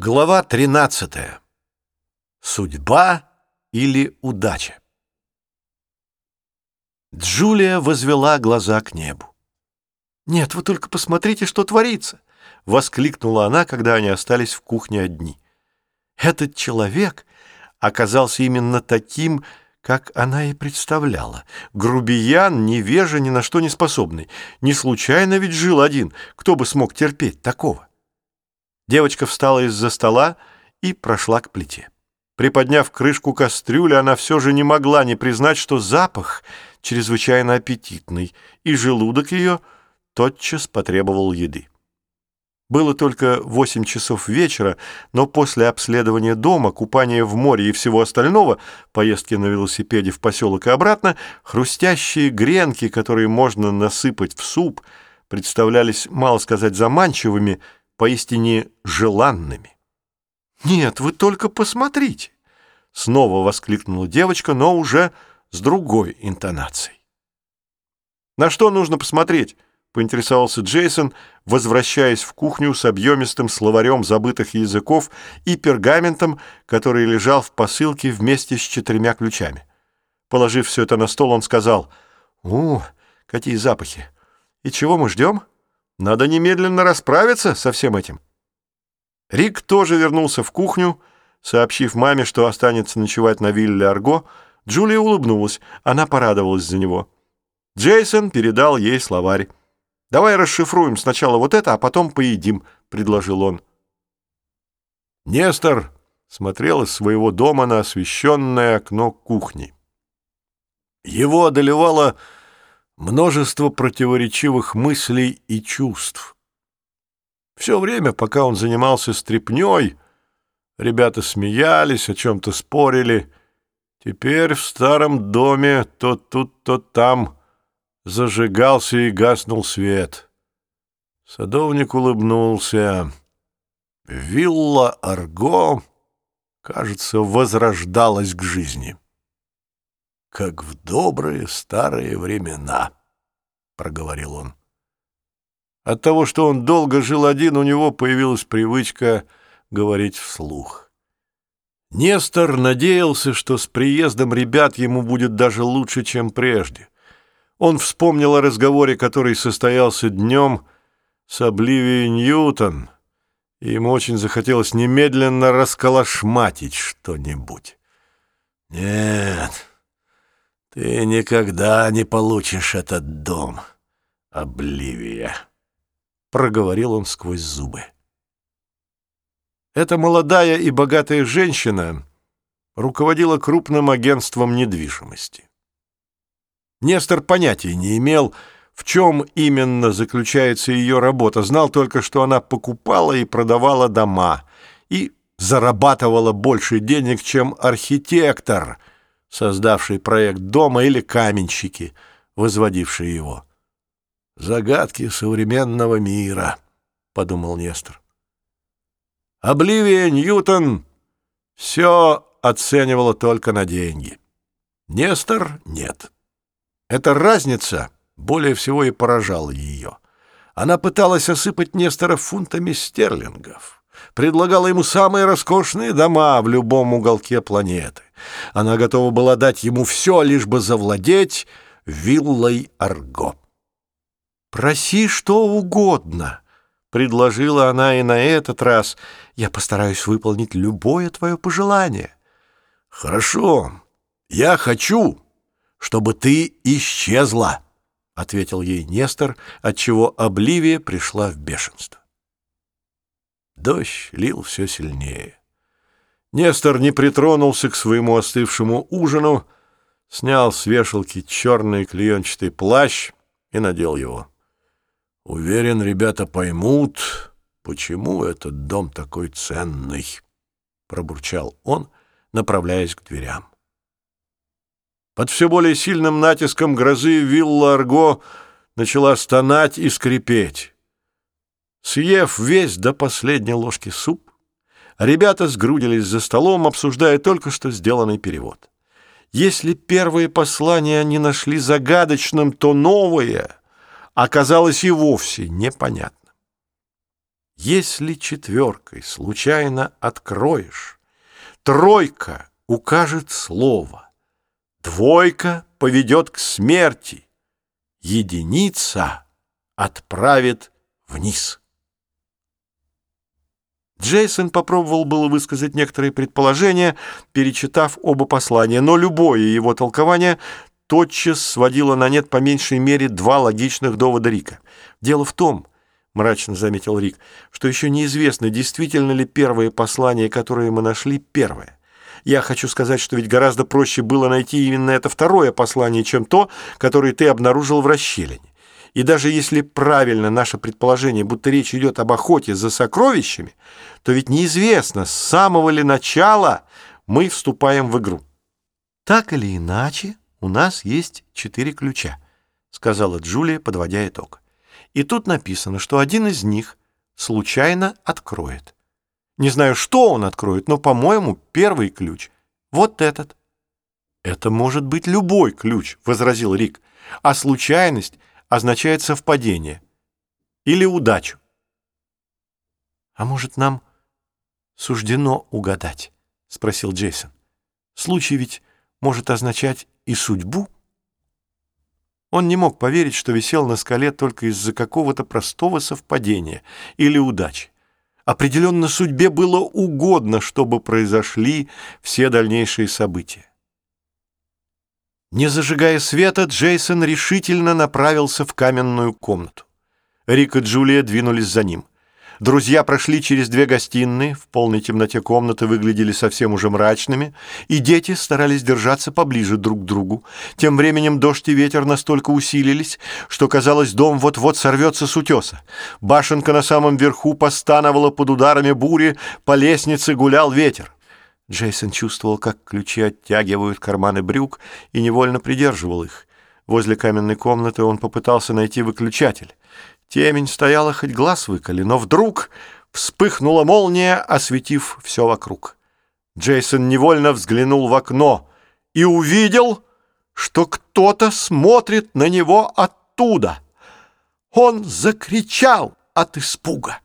Глава 13. Судьба или удача? Джулия возвела глаза к небу. «Нет, вы только посмотрите, что творится!» — воскликнула она, когда они остались в кухне одни. Этот человек оказался именно таким, как она и представляла. Грубиян, невежа, ни на что не способный. Не случайно ведь жил один. Кто бы смог терпеть такого? Девочка встала из-за стола и прошла к плите. Приподняв крышку кастрюли, она все же не могла не признать, что запах чрезвычайно аппетитный, и желудок ее тотчас потребовал еды. Было только восемь часов вечера, но после обследования дома, купания в море и всего остального, поездки на велосипеде в поселок и обратно, хрустящие гренки, которые можно насыпать в суп, представлялись, мало сказать, заманчивыми, поистине желанными. «Нет, вы только посмотрите!» — снова воскликнула девочка, но уже с другой интонацией. «На что нужно посмотреть?» — поинтересовался Джейсон, возвращаясь в кухню с объемистым словарем забытых языков и пергаментом, который лежал в посылке вместе с четырьмя ключами. Положив все это на стол, он сказал, «У, какие запахи! И чего мы ждем?» Надо немедленно расправиться со всем этим. Рик тоже вернулся в кухню, сообщив маме, что останется ночевать на вилле Арго. Джулия улыбнулась, она порадовалась за него. Джейсон передал ей словарь. «Давай расшифруем сначала вот это, а потом поедим», — предложил он. Нестор смотрел из своего дома на освещенное окно кухни. Его одолевало множество противоречивых мыслей и чувств. Все время, пока он занимался стряпнёй, ребята смеялись, о чем-то спорили. Теперь в старом доме то тут, то там зажигался и гаснул свет. Садовник улыбнулся. Вилла Арго, кажется, возрождалась к жизни как в добрые старые времена», — проговорил он. От того, что он долго жил один, у него появилась привычка говорить вслух. Нестор надеялся, что с приездом ребят ему будет даже лучше, чем прежде. Он вспомнил о разговоре, который состоялся днем с Обливией Ньютон, и ему очень захотелось немедленно расколошматить что-нибудь. «Нет», ты никогда не получишь этот дом, Обливия, проговорил он сквозь зубы. Эта молодая и богатая женщина руководила крупным агентством недвижимости. Нестор понятия не имел, в чем именно заключается ее работа, знал только, что она покупала и продавала дома и зарабатывала больше денег, чем архитектор — создавший проект дома, или каменщики, возводившие его. «Загадки современного мира», — подумал Нестор. Обливия Ньютон все оценивала только на деньги. Нестор — нет. Эта разница более всего и поражала ее. Она пыталась осыпать Нестора фунтами стерлингов предлагала ему самые роскошные дома в любом уголке планеты. Она готова была дать ему все, лишь бы завладеть виллой Арго. «Проси что угодно», — предложила она и на этот раз. «Я постараюсь выполнить любое твое пожелание». «Хорошо, я хочу, чтобы ты исчезла», — ответил ей Нестор, отчего Обливия пришла в бешенство. Дождь лил все сильнее. Нестор не притронулся к своему остывшему ужину, снял с вешалки черный клеенчатый плащ и надел его. Уверен, ребята поймут, почему этот дом такой ценный, пробурчал он, направляясь к дверям. Под все более сильным натиском грозы вилла Арго начала стонать и скрипеть. Съев весь до последней ложки суп, ребята сгрудились за столом, обсуждая только что сделанный перевод. Если первые послания они нашли загадочным, то новое оказалось и вовсе непонятным. Если четверкой случайно откроешь, Тройка укажет слово, Двойка поведет к смерти, Единица отправит вниз. Джейсон попробовал было высказать некоторые предположения, перечитав оба послания, но любое его толкование тотчас сводило на нет по меньшей мере два логичных довода Рика. Дело в том, мрачно заметил Рик, что еще неизвестно, действительно ли первое послание, которое мы нашли, первое. Я хочу сказать, что ведь гораздо проще было найти именно это второе послание, чем то, которое ты обнаружил в расщелине. И даже если правильно наше предположение, будто речь идет об охоте за сокровищами, то ведь неизвестно, с самого ли начала мы вступаем в игру. Так или иначе, у нас есть четыре ключа, сказала Джулия, подводя итог. И тут написано, что один из них случайно откроет. Не знаю, что он откроет, но, по-моему, первый ключ — вот этот. «Это может быть любой ключ», — возразил Рик. «А случайность означает совпадение или удачу. «А может, нам суждено угадать?» — спросил Джейсон. «Случай ведь может означать и судьбу». Он не мог поверить, что висел на скале только из-за какого-то простого совпадения или удачи. Определенно судьбе было угодно, чтобы произошли все дальнейшие события. Не зажигая света, Джейсон решительно направился в каменную комнату. Рик и Джулия двинулись за ним. Друзья прошли через две гостиные, в полной темноте комнаты выглядели совсем уже мрачными, и дети старались держаться поближе друг к другу. Тем временем дождь и ветер настолько усилились, что, казалось, дом вот-вот сорвется с утеса. Башенка на самом верху постановала под ударами бури, по лестнице гулял ветер. Джейсон чувствовал, как ключи оттягивают карманы брюк и невольно придерживал их. Возле каменной комнаты он попытался найти выключатель. Темень стояла, хоть глаз выколи, но вдруг вспыхнула молния, осветив все вокруг. Джейсон невольно взглянул в окно и увидел, что кто-то смотрит на него оттуда. Он закричал от испуга.